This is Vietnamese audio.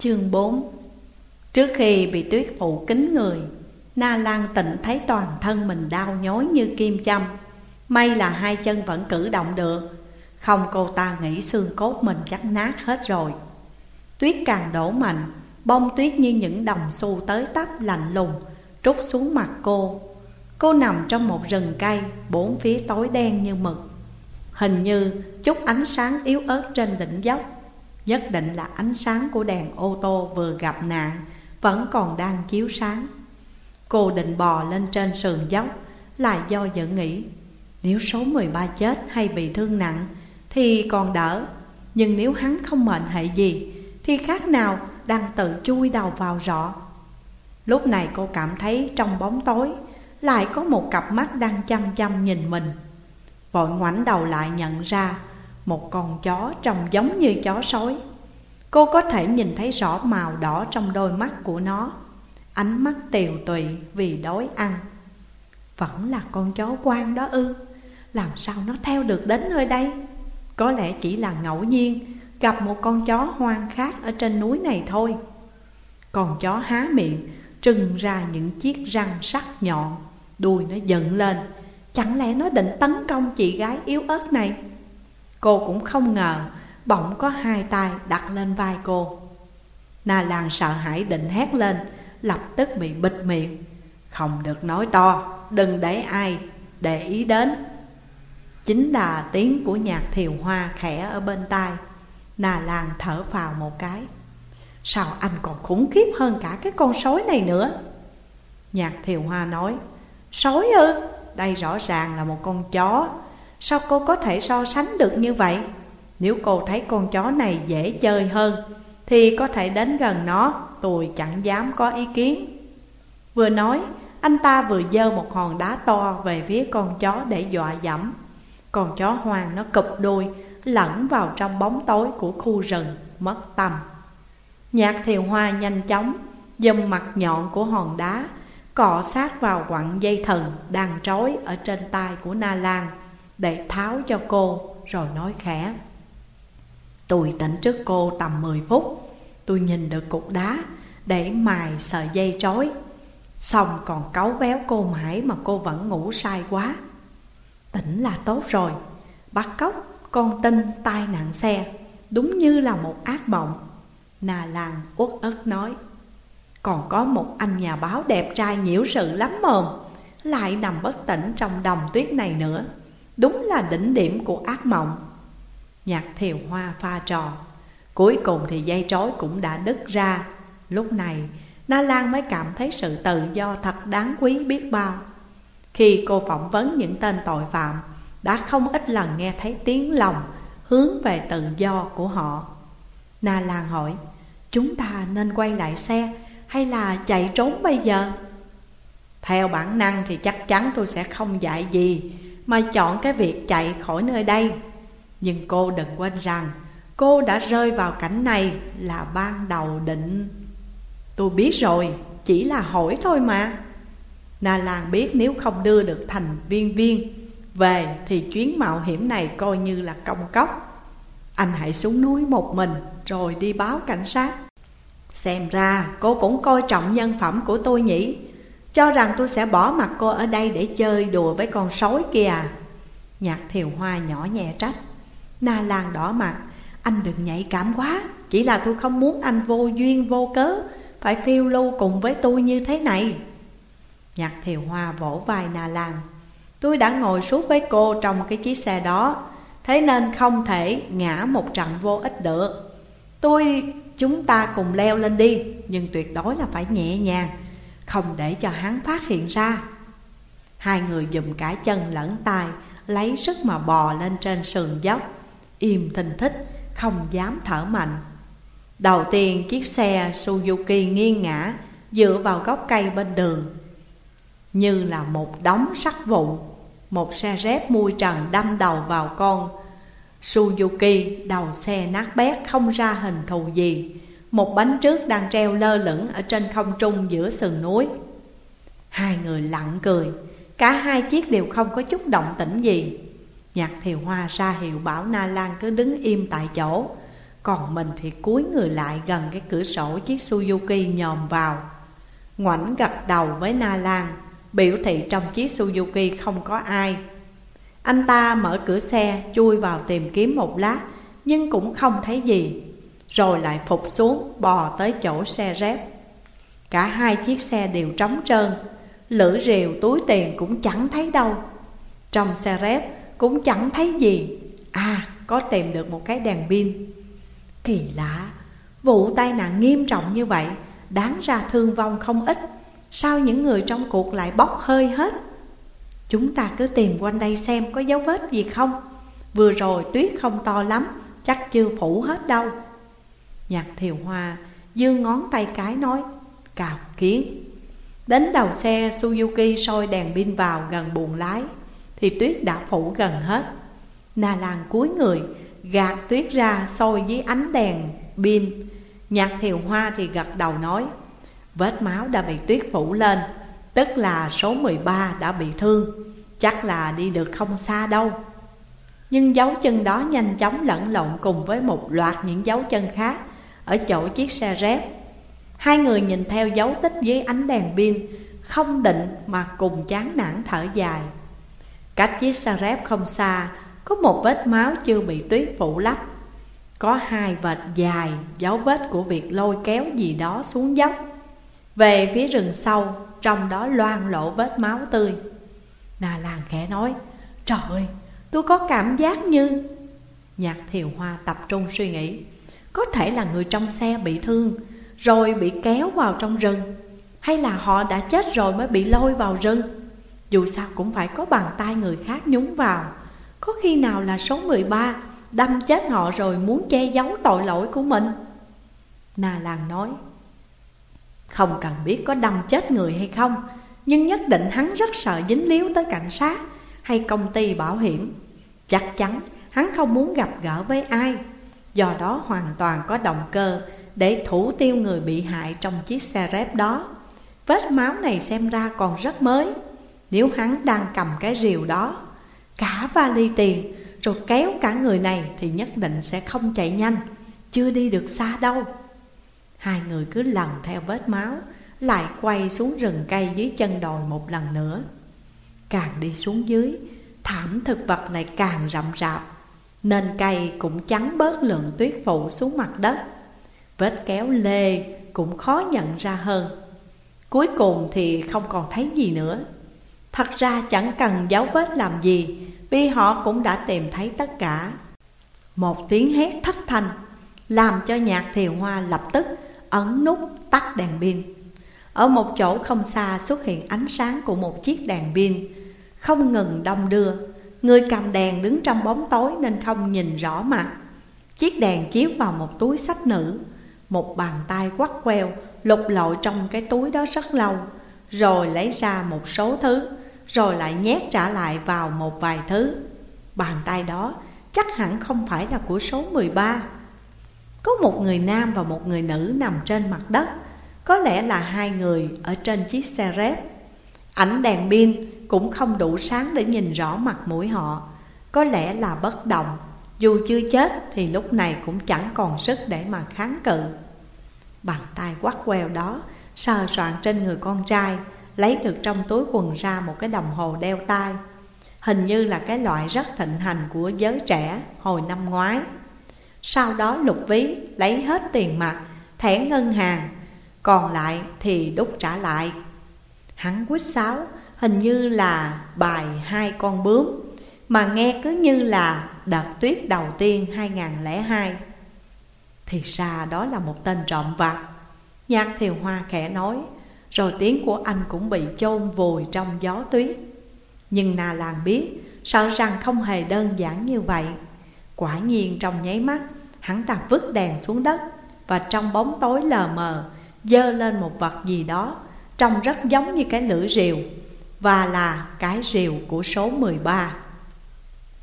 Chương 4 Trước khi bị tuyết phủ kín người, Na Lan tịnh thấy toàn thân mình đau nhói như kim châm. May là hai chân vẫn cử động được. Không cô ta nghĩ xương cốt mình chắc nát hết rồi. Tuyết càng đổ mạnh, Bông tuyết như những đồng xu tới tấp lạnh lùng, Trút xuống mặt cô. Cô nằm trong một rừng cây, Bốn phía tối đen như mực. Hình như chút ánh sáng yếu ớt trên đỉnh dốc. Nhất định là ánh sáng của đèn ô tô vừa gặp nạn, Vẫn còn đang chiếu sáng. Cô định bò lên trên sườn dốc, Lại do dự nghĩ, Nếu số 13 chết hay bị thương nặng Thì còn đỡ, Nhưng nếu hắn không mệnh hệ gì Thì khác nào đang tự chui đầu vào rọ. Lúc này cô cảm thấy trong bóng tối Lại có một cặp mắt đang chăm chăm nhìn mình. Vội ngoảnh đầu lại nhận ra một con chó trông giống như chó sói. Cô có thể nhìn thấy rõ màu đỏ trong đôi mắt của nó. Ánh mắt tiều tụy vì đói ăn. Vẫn là con chó quan đó ư. Làm sao nó theo được đến nơi đây? Có lẽ chỉ là ngẫu nhiên Gặp một con chó hoang khác ở trên núi này thôi. Con chó há miệng Trưng ra những chiếc răng sắc nhọn, Đuôi nó dựng lên. Chẳng lẽ nó định tấn công chị gái yếu ớt này? Cô cũng không ngờ Bỗng có hai tay đặt lên vai cô. Na Lan sợ hãi định hét lên, Lập tức bị bịt miệng. Không được nói to, Đừng để ai để ý đến. Chính là tiếng của nhạc thiều hoa khẽ ở bên tai, Na Lan thở phào một cái. Sao anh còn khủng khiếp hơn cả cái con sói này nữa? Nhạc thiều hoa nói, Sói ư? Đây rõ ràng là một con chó Sao cô có thể so sánh được như vậy? Nếu cô thấy con chó này dễ chơi hơn, Thì có thể đến gần nó, Tôi chẳng dám có ý kiến. Vừa nói, Anh ta vừa dơ một hòn đá to Về phía con chó để dọa dẫm. Con chó hoang nó cụp đuôi, Lẫn vào trong bóng tối của khu rừng, Mất tầm Nhạc thiều hoa nhanh chóng Dâm mặt nhọn của hòn đá, Cọ sát vào quặng dây thần Đang trói ở trên tay của Na Lan. Để tháo cho cô, Rồi nói khẽ. Tôi tỉnh trước cô tầm 10 phút. Tôi nhìn được cục đá, Để mài sợi dây trói Xong còn cáu véo cô mãi Mà cô vẫn ngủ sai quá. Tỉnh là tốt rồi. Bắt cóc, con tin tai nạn xe, Đúng như là một ác mộng. Nà làng uất ức nói, Còn có một anh nhà báo đẹp trai nhiễu sự lắm mồm, Lại nằm bất tỉnh trong đồng tuyết này nữa. Đúng là đỉnh điểm của ác mộng. Nhạc thiều hoa pha trò. Cuối cùng thì dây trói cũng đã đứt ra. Lúc này, Na Lan mới cảm thấy sự tự do thật đáng quý biết bao. Khi cô phỏng vấn những tên tội phạm, Đã không ít lần nghe thấy tiếng lòng, Hướng về tự do của họ. Na Lan hỏi, Chúng ta nên quay lại xe Hay là chạy trốn bây giờ? Theo bản năng thì chắc chắn tôi sẽ không dạy gì. Mà chọn cái việc chạy khỏi nơi đây. Nhưng cô đừng quên rằng Cô đã rơi vào cảnh này là ban đầu định. Tôi biết rồi, chỉ là hỏi thôi mà. Na Lan biết nếu không đưa được thành viên viên Về thì chuyến mạo hiểm này coi như là công cốc. Anh hãy xuống núi một mình rồi đi báo cảnh sát. Xem ra cô cũng coi trọng nhân phẩm của tôi nhỉ. Cho rằng tôi sẽ bỏ mặt cô ở đây để chơi đùa với con sói kia. À Nhạc thiều hoa nhỏ nhẹ trách. Na Lan đỏ mặt. Anh đừng nhạy cảm quá. Chỉ là tôi không muốn anh vô duyên, vô cớ. Phải phiêu lưu cùng với tôi như thế này. Nhạc thiều hoa vỗ vai Na Lan. Tôi đã ngồi suốt với cô trong cái chiếc xe đó. Thế nên không thể ngã một trận vô ích được. Tôi, chúng ta cùng leo lên đi, Nhưng tuyệt đối là phải nhẹ nhàng. Không để cho hắn phát hiện ra. Hai người dùm cả chân lẫn tay Lấy sức mà bò lên trên sườn dốc, Im thình thích Không dám thở mạnh. Đầu tiên, chiếc xe Suzuki nghiêng ngã Dựa vào gốc cây bên đường, Như là một đống sắt vụn, Một xe rép mui trần đâm đầu vào con. Suzuki đầu xe nát bét, không ra hình thù gì. Một bánh trước đang treo lơ lửng ở trên không trung giữa sườn núi. Hai người lặng cười. Cả hai chiếc đều không có chút động tĩnh gì. Nhạc thiều hoa ra hiệu, bảo Na Lan cứ đứng im tại chỗ. Còn mình thì cúi người lại gần cái cửa sổ chiếc Suzuki nhòm vào. Ngoảnh gật đầu với Na Lan, Biểu thị trong chiếc Suzuki không có ai. Anh ta mở cửa xe, chui vào tìm kiếm một lát, Nhưng cũng không thấy gì. Rồi lại phục xuống bò tới chỗ xe rép Cả hai chiếc xe đều trống trơn Lưỡi rìu túi tiền cũng chẳng thấy đâu. Trong xe rép cũng chẳng thấy gì. À có tìm được một cái đèn pin. Kỳ lạ, Vụ tai nạn nghiêm trọng như vậy Đáng ra thương vong không ít. Sao những người trong cuộc lại bốc hơi hết? Chúng ta cứ tìm quanh đây xem có dấu vết gì không. Vừa rồi tuyết không to lắm, Chắc chưa phủ hết đâu. Nhạc thiều hoa Dương ngón tay cái nói, Cào kiến. Đến đầu xe Suzuki soi đèn pin vào gần buồng lái, Thì tuyết đã phủ gần hết. Nà làng cuối người, Gạt tuyết ra soi dưới ánh đèn pin. Nhạc thiều hoa thì gật đầu nói, Vết máu đã bị tuyết phủ lên, Tức là số 13 đã bị thương, Chắc là đi được không xa đâu. Nhưng dấu chân đó nhanh chóng lẫn lộn cùng với một loạt những dấu chân khác. Ở chỗ chiếc xe rép Hai người nhìn theo dấu tích dưới ánh đèn pin, Không định mà cùng chán nản thở dài. Cách chiếc xe rép không xa, Có một vết máu chưa bị tuyết phủ lấp. Có hai vệt dài, dấu vết của việc lôi kéo gì đó xuống dốc. Về phía rừng sâu, Trong đó loang lộ vết máu tươi. Nà làng khẽ nói, Trời ơi, tôi có cảm giác như Nhạc thiều hoa tập trung suy nghĩ. Có thể là người trong xe bị thương, Rồi bị kéo vào trong rừng, Hay là họ đã chết rồi mới bị lôi vào rừng. Dù sao cũng phải có bàn tay người khác nhúng vào. Có khi nào là số 13 Đâm chết họ rồi muốn che giấu tội lỗi của mình? Nà làng nói, Không cần biết có đâm chết người hay không, Nhưng nhất định hắn rất sợ dính líu tới cảnh sát Hay công ty bảo hiểm. Chắc chắn hắn không muốn gặp gỡ với ai. Do đó hoàn toàn có động cơ Để thủ tiêu người bị hại trong chiếc xe rép đó. Vết máu này xem ra còn rất mới. Nếu hắn đang cầm cái rìu đó, Cả vali tiền Rồi kéo cả người này Thì nhất định sẽ không chạy nhanh, Chưa đi được xa đâu. Hai người cứ lần theo vết máu, Lại quay xuống rừng cây dưới chân đồi một lần nữa. Càng đi xuống dưới, Thảm thực vật lại càng rậm rạp. Nên cây cũng chắn bớt lượng tuyết phủ xuống mặt đất. Vết kéo lê cũng khó nhận ra hơn. Cuối cùng thì không còn thấy gì nữa. Thật ra chẳng cần dấu vết làm gì, Vì họ cũng đã tìm thấy tất cả. Một tiếng hét thất thanh Làm cho nhạc thiều hoa lập tức ấn nút tắt đèn pin. Ở một chỗ không xa xuất hiện ánh sáng của một chiếc đèn pin, Không ngừng đông đưa. Người cầm đèn đứng trong bóng tối nên không nhìn rõ mặt. Chiếc đèn chiếu vào một túi sách nữ. Một bàn tay quắt queo, lục lội trong cái túi đó rất lâu. Rồi lấy ra một số thứ, Rồi lại nhét trả lại vào một vài thứ. Bàn tay đó chắc hẳn không phải là của số 13 Có một người nam và một người nữ nằm trên mặt đất. Có lẽ là hai người ở trên chiếc xe rép ánh đèn pin cũng không đủ sáng để nhìn rõ mặt mũi họ. Có lẽ là bất động Dù chưa chết thì lúc này cũng chẳng còn sức để mà kháng cự. Bàn tay quắt queo đó sờ soạn trên người con trai Lấy được trong túi quần ra một cái đồng hồ đeo tay Hình như là cái loại rất thịnh hành của giới trẻ hồi năm ngoái. Sau đó lục ví lấy hết tiền mặt, thẻ ngân hàng Còn lại thì đúc trả lại. Hắn quýt sáo, hình như là bài hai con bướm, Mà nghe cứ như là đợt tuyết đầu tiên 2002 Thì ra đó là một tên trộm vặt. Nhạc thiều hoa khẽ nói, Rồi tiếng của anh cũng bị chôn vùi trong gió tuyết. Nhưng nà làng biết, Sợ rằng không hề đơn giản như vậy. Quả nhiên trong nháy mắt, Hắn ta vứt đèn xuống đất Và trong bóng tối lờ mờ, Dơ lên một vật gì đó Trông rất giống như cái lưỡi rìu Và là cái rìu của số 13